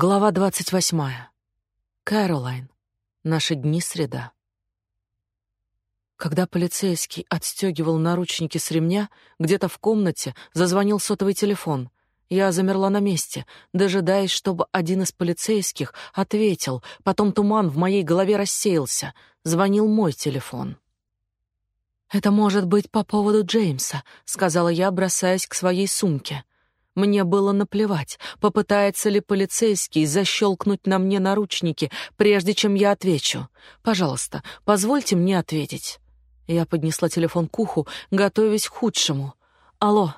Глава двадцать восьмая. Кэролайн. Наши дни среда. Когда полицейский отстегивал наручники с ремня, где-то в комнате зазвонил сотовый телефон. Я замерла на месте, дожидаясь, чтобы один из полицейских ответил. Потом туман в моей голове рассеялся. Звонил мой телефон. «Это может быть по поводу Джеймса», — сказала я, бросаясь к своей сумке. Мне было наплевать, попытается ли полицейский защелкнуть на мне наручники, прежде чем я отвечу. Пожалуйста, позвольте мне ответить. Я поднесла телефон к уху, готовясь к худшему. Алло.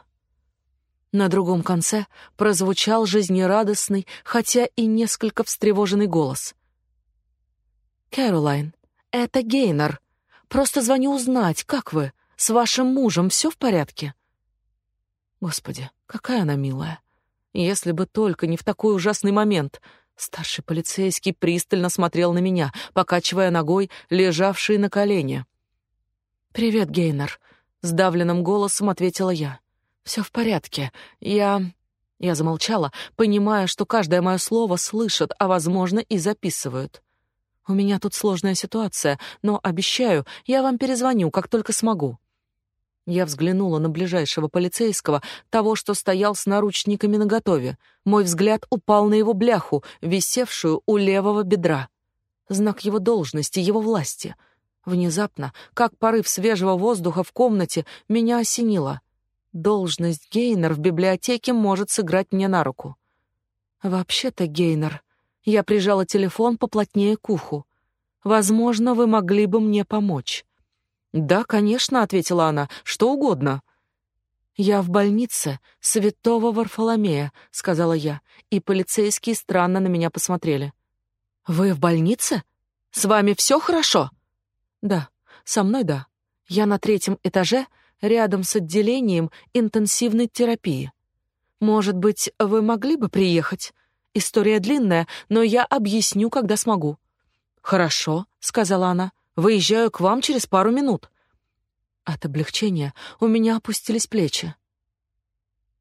На другом конце прозвучал жизнерадостный, хотя и несколько встревоженный голос. Кэролайн, это Гейнер. Просто звоню узнать, как вы? С вашим мужем все в порядке? Господи, какая она милая. Если бы только не в такой ужасный момент. Старший полицейский пристально смотрел на меня, покачивая ногой, лежавшей на колене. «Привет, Гейнер», — сдавленным голосом ответила я. «Все в порядке. Я...» Я замолчала, понимая, что каждое мое слово слышат, а, возможно, и записывают. «У меня тут сложная ситуация, но, обещаю, я вам перезвоню, как только смогу». Я взглянула на ближайшего полицейского, того, что стоял с наручниками наготове. Мой взгляд упал на его бляху, висевшую у левого бедра. Знак его должности, его власти. Внезапно, как порыв свежего воздуха в комнате, меня осенило. Должность Гейнер в библиотеке может сыграть мне на руку. Вообще-то, Гейнер, я прижала телефон поплотнее к уху. Возможно, вы могли бы мне помочь. «Да, конечно», — ответила она, — «что угодно». «Я в больнице святого Варфоломея», — сказала я, и полицейские странно на меня посмотрели. «Вы в больнице? С вами все хорошо?» «Да, со мной да. Я на третьем этаже, рядом с отделением интенсивной терапии. Может быть, вы могли бы приехать? История длинная, но я объясню, когда смогу». «Хорошо», — сказала она. Выезжаю к вам через пару минут. От облегчения у меня опустились плечи.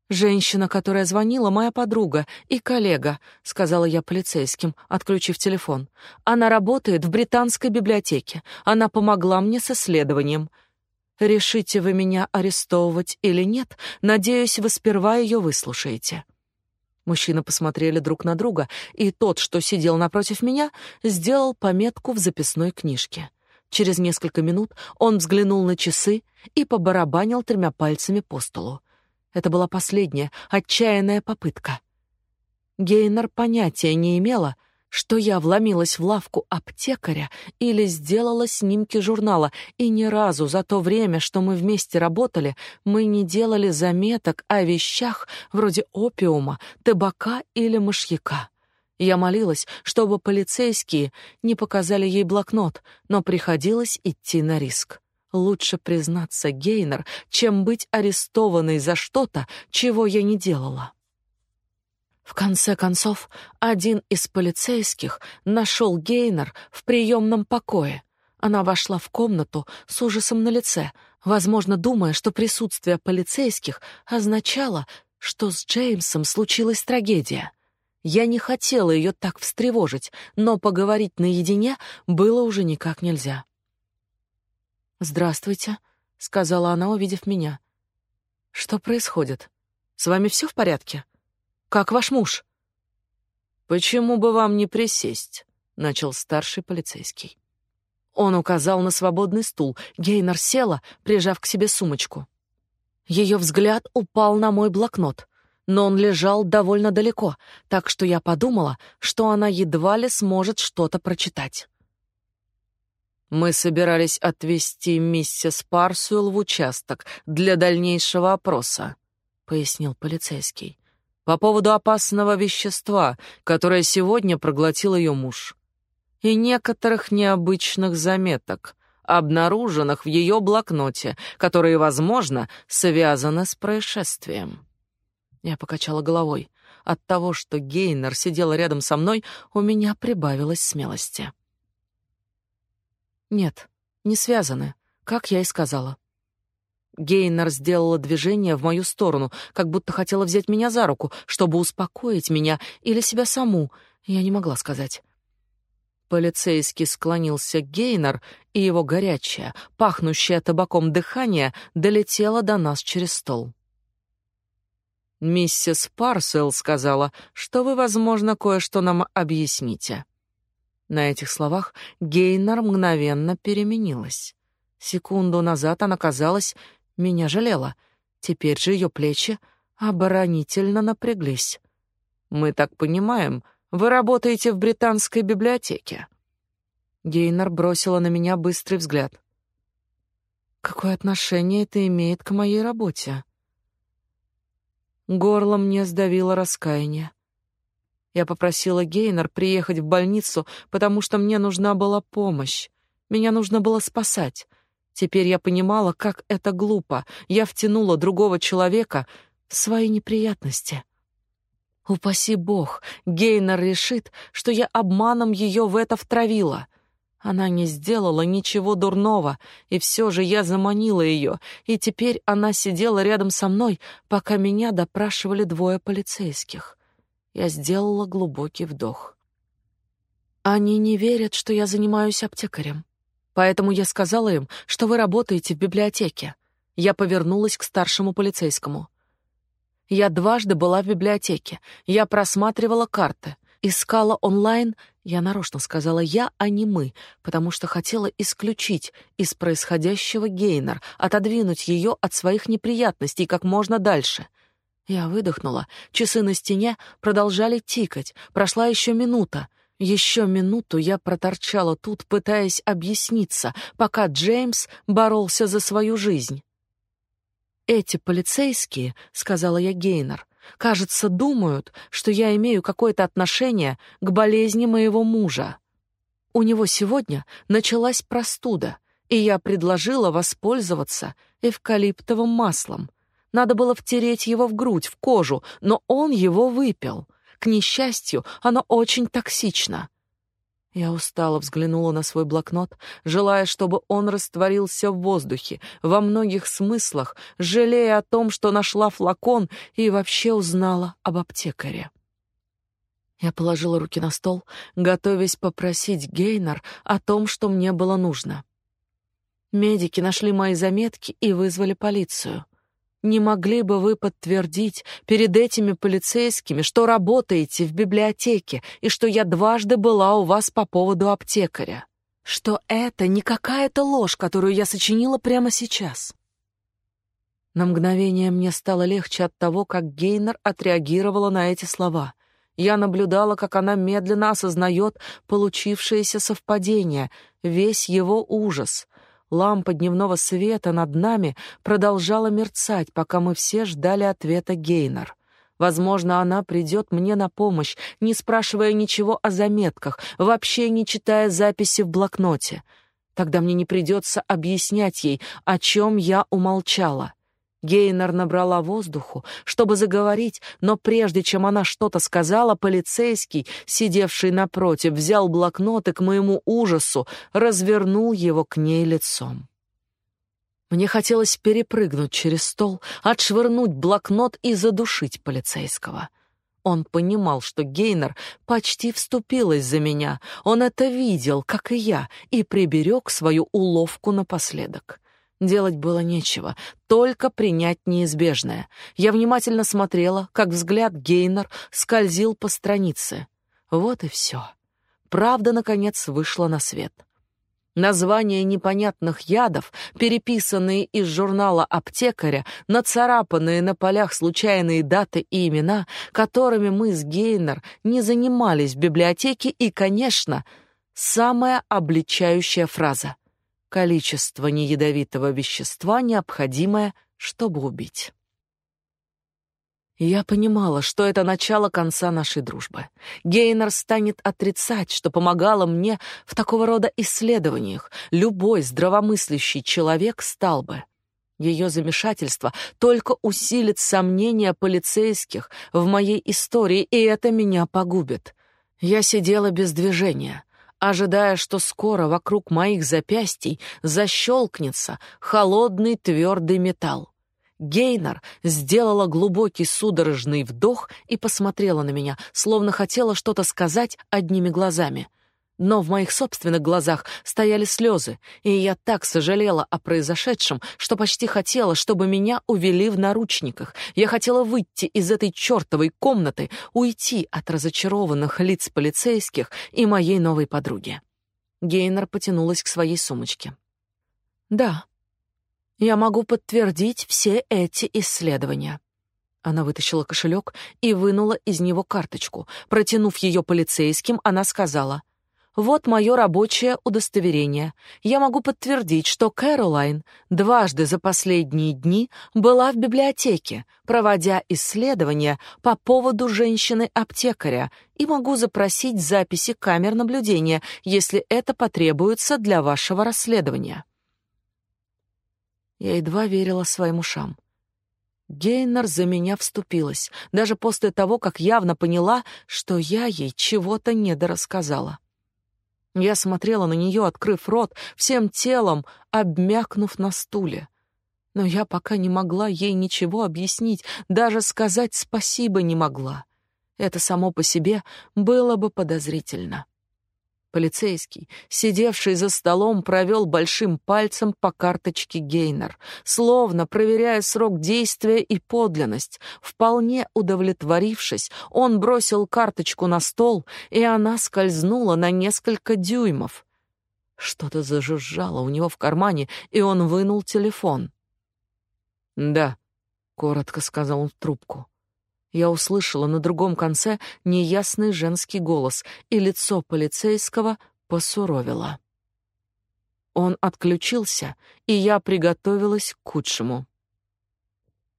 Женщина, которая звонила, моя подруга и коллега, сказала я полицейским, отключив телефон. Она работает в британской библиотеке. Она помогла мне с исследованием. Решите вы меня арестовывать или нет, надеюсь, вы сперва ее выслушаете. Мужчины посмотрели друг на друга, и тот, что сидел напротив меня, сделал пометку в записной книжке. Через несколько минут он взглянул на часы и побарабанил тремя пальцами по столу. Это была последняя, отчаянная попытка. Гейнер понятия не имела, что я вломилась в лавку аптекаря или сделала снимки журнала, и ни разу за то время, что мы вместе работали, мы не делали заметок о вещах вроде опиума, табака или мышьяка. Я молилась, чтобы полицейские не показали ей блокнот, но приходилось идти на риск. Лучше признаться Гейнер, чем быть арестованной за что-то, чего я не делала. В конце концов, один из полицейских нашел Гейнер в приемном покое. Она вошла в комнату с ужасом на лице, возможно, думая, что присутствие полицейских означало, что с Джеймсом случилась трагедия. Я не хотела ее так встревожить, но поговорить наедине было уже никак нельзя. «Здравствуйте», — сказала она, увидев меня. «Что происходит? С вами все в порядке? Как ваш муж?» «Почему бы вам не присесть?» — начал старший полицейский. Он указал на свободный стул. Гейнер села, прижав к себе сумочку. Ее взгляд упал на мой блокнот но он лежал довольно далеко, так что я подумала, что она едва ли сможет что-то прочитать. Мы собирались отвезти миссис Парсуэлл в участок для дальнейшего опроса, пояснил полицейский. По поводу опасного вещества, которое сегодня проглотил ее муж, и некоторых необычных заметок, обнаруженных в ее блокноте, которые, возможно, связаны с происшествием. Я покачала головой. От того, что Гейнер сидела рядом со мной, у меня прибавилось смелости. Нет, не связаны, как я и сказала. Гейнер сделала движение в мою сторону, как будто хотела взять меня за руку, чтобы успокоить меня или себя саму. Я не могла сказать. Полицейский склонился Гейнер, и его горячее, пахнущее табаком дыхание долетело до нас через стол. Миссис Парсел сказала, что вы, возможно, кое-что нам объясните. На этих словах Гейнер мгновенно переменилась. Секунду назад она, казалось, меня жалела. Теперь же ее плечи оборонительно напряглись. Мы так понимаем, вы работаете в британской библиотеке. Гейнер бросила на меня быстрый взгляд. Какое отношение это имеет к моей работе? Горло мне сдавило раскаяние. Я попросила Гейнер приехать в больницу, потому что мне нужна была помощь. Меня нужно было спасать. Теперь я понимала, как это глупо. Я втянула другого человека в свои неприятности. Упаси бог, Гейнер решит, что я обманом ее в это втравила. Она не сделала ничего дурного, и все же я заманила ее, и теперь она сидела рядом со мной, пока меня допрашивали двое полицейских. Я сделала глубокий вдох. Они не верят, что я занимаюсь аптекарем. Поэтому я сказала им, что вы работаете в библиотеке. Я повернулась к старшему полицейскому. Я дважды была в библиотеке. Я просматривала карты, искала онлайн я нарочно сказала «я», а не «мы», потому что хотела исключить из происходящего Гейнер, отодвинуть ее от своих неприятностей как можно дальше. Я выдохнула. Часы на стене продолжали тикать. Прошла еще минута. Еще минуту я проторчала тут, пытаясь объясниться, пока Джеймс боролся за свою жизнь. «Эти полицейские», — сказала я Гейнер, Кажется, думают, что я имею какое-то отношение к болезни моего мужа. У него сегодня началась простуда, и я предложила воспользоваться эвкалиптовым маслом. Надо было втереть его в грудь, в кожу, но он его выпил. К несчастью, оно очень токсично. Я устало взглянула на свой блокнот, желая, чтобы он растворился в воздухе, во многих смыслах, жалея о том, что нашла флакон и вообще узнала об аптекаре. Я положила руки на стол, готовясь попросить Гейнер о том, что мне было нужно. Медики нашли мои заметки и вызвали полицию. Не могли бы вы подтвердить перед этими полицейскими, что работаете в библиотеке и что я дважды была у вас по поводу аптекаря? Что это не какая-то ложь, которую я сочинила прямо сейчас? На мгновение мне стало легче от того, как Гейнер отреагировала на эти слова. Я наблюдала, как она медленно осознает получившееся совпадение, весь его ужас — Лампа дневного света над нами продолжала мерцать, пока мы все ждали ответа Гейнер. Возможно, она придет мне на помощь, не спрашивая ничего о заметках, вообще не читая записи в блокноте. Тогда мне не придется объяснять ей, о чем я умолчала. Гейнер набрала воздуху, чтобы заговорить, но прежде чем она что-то сказала, полицейский, сидевший напротив, взял блокнот и к моему ужасу развернул его к ней лицом. Мне хотелось перепрыгнуть через стол, отшвырнуть блокнот и задушить полицейского. Он понимал, что Гейнер почти вступилась за меня. Он это видел, как и я, и приберег свою уловку напоследок. Делать было нечего, только принять неизбежное. Я внимательно смотрела, как взгляд Гейнер скользил по странице. Вот и все. Правда, наконец, вышла на свет. Названия непонятных ядов, переписанные из журнала аптекаря, нацарапанные на полях случайные даты и имена, которыми мы с Гейнер не занимались в библиотеке, и, конечно, самая обличающая фраза — количество неядовитого вещества, необходимое, чтобы убить. Я понимала, что это начало конца нашей дружбы. Гейнер станет отрицать, что помогало мне в такого рода исследованиях. Любой здравомыслящий человек стал бы. Ее замешательство только усилит сомнения полицейских в моей истории, и это меня погубит. Я сидела без движения, ожидая, что скоро вокруг моих запястий защелкнется холодный твердый металл. Гейнер сделала глубокий судорожный вдох и посмотрела на меня, словно хотела что-то сказать одними глазами — но в моих собственных глазах стояли слезы, и я так сожалела о произошедшем, что почти хотела, чтобы меня увели в наручниках. Я хотела выйти из этой чертовой комнаты, уйти от разочарованных лиц полицейских и моей новой подруги. Гейнер потянулась к своей сумочке. «Да, я могу подтвердить все эти исследования». Она вытащила кошелек и вынула из него карточку. Протянув ее полицейским, она сказала, вот мое рабочее удостоверение. Я могу подтвердить, что Кэролайн дважды за последние дни была в библиотеке, проводя исследования по поводу женщины-аптекаря, и могу запросить записи камер наблюдения, если это потребуется для вашего расследования. Я едва верила своим ушам. Гейнер за меня вступилась, даже после того, как явно поняла, что я ей чего-то недорассказала. Я смотрела на нее, открыв рот, всем телом обмякнув на стуле. Но я пока не могла ей ничего объяснить, даже сказать спасибо не могла. Это само по себе было бы подозрительно. Полицейский, сидевший за столом, провел большим пальцем по карточке Гейнер, словно проверяя срок действия и подлинность. Вполне удовлетворившись, он бросил карточку на стол, и она скользнула на несколько дюймов. Что-то зажужжало у него в кармане, и он вынул телефон. «Да», — коротко сказал он в трубку. Я услышала на другом конце неясный женский голос, и лицо полицейского посуровило. Он отключился, и я приготовилась к худшему.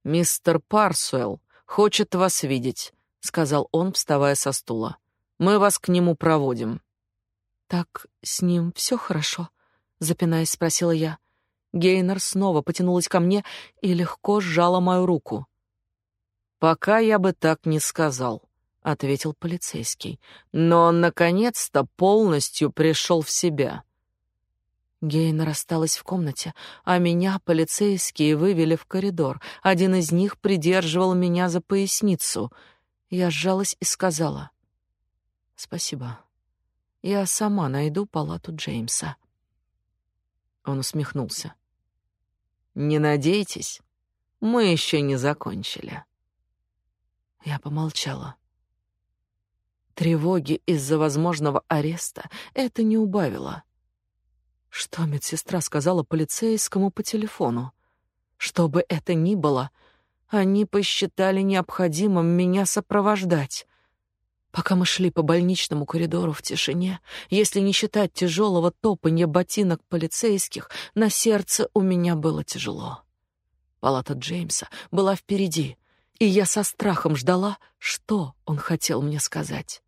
«Мистер Парсуэлл хочет вас видеть», — сказал он, вставая со стула. «Мы вас к нему проводим». «Так с ним все хорошо?» — запинаясь, спросила я. Гейнер снова потянулась ко мне и легко сжала мою руку. Пока я бы так не сказал, ответил полицейский. Но он наконец-то полностью пришел в себя. Гейнер осталась в комнате, а меня полицейские вывели в коридор. Один из них придерживал меня за поясницу. Я сжалась и сказала: "Спасибо. Я сама найду палату Джеймса". Он усмехнулся. "Не надейтесь, мы еще не закончили". Я помолчала. Тревоги из-за возможного ареста это не убавило. Что медсестра сказала полицейскому по телефону? Что бы это ни было, они посчитали необходимым меня сопровождать. Пока мы шли по больничному коридору в тишине, если не считать тяжелого топанья ботинок полицейских, на сердце у меня было тяжело. Палата Джеймса была впереди, и я со страхом ждала, что он хотел мне сказать.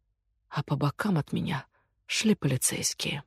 А по бокам от меня шли полицейские.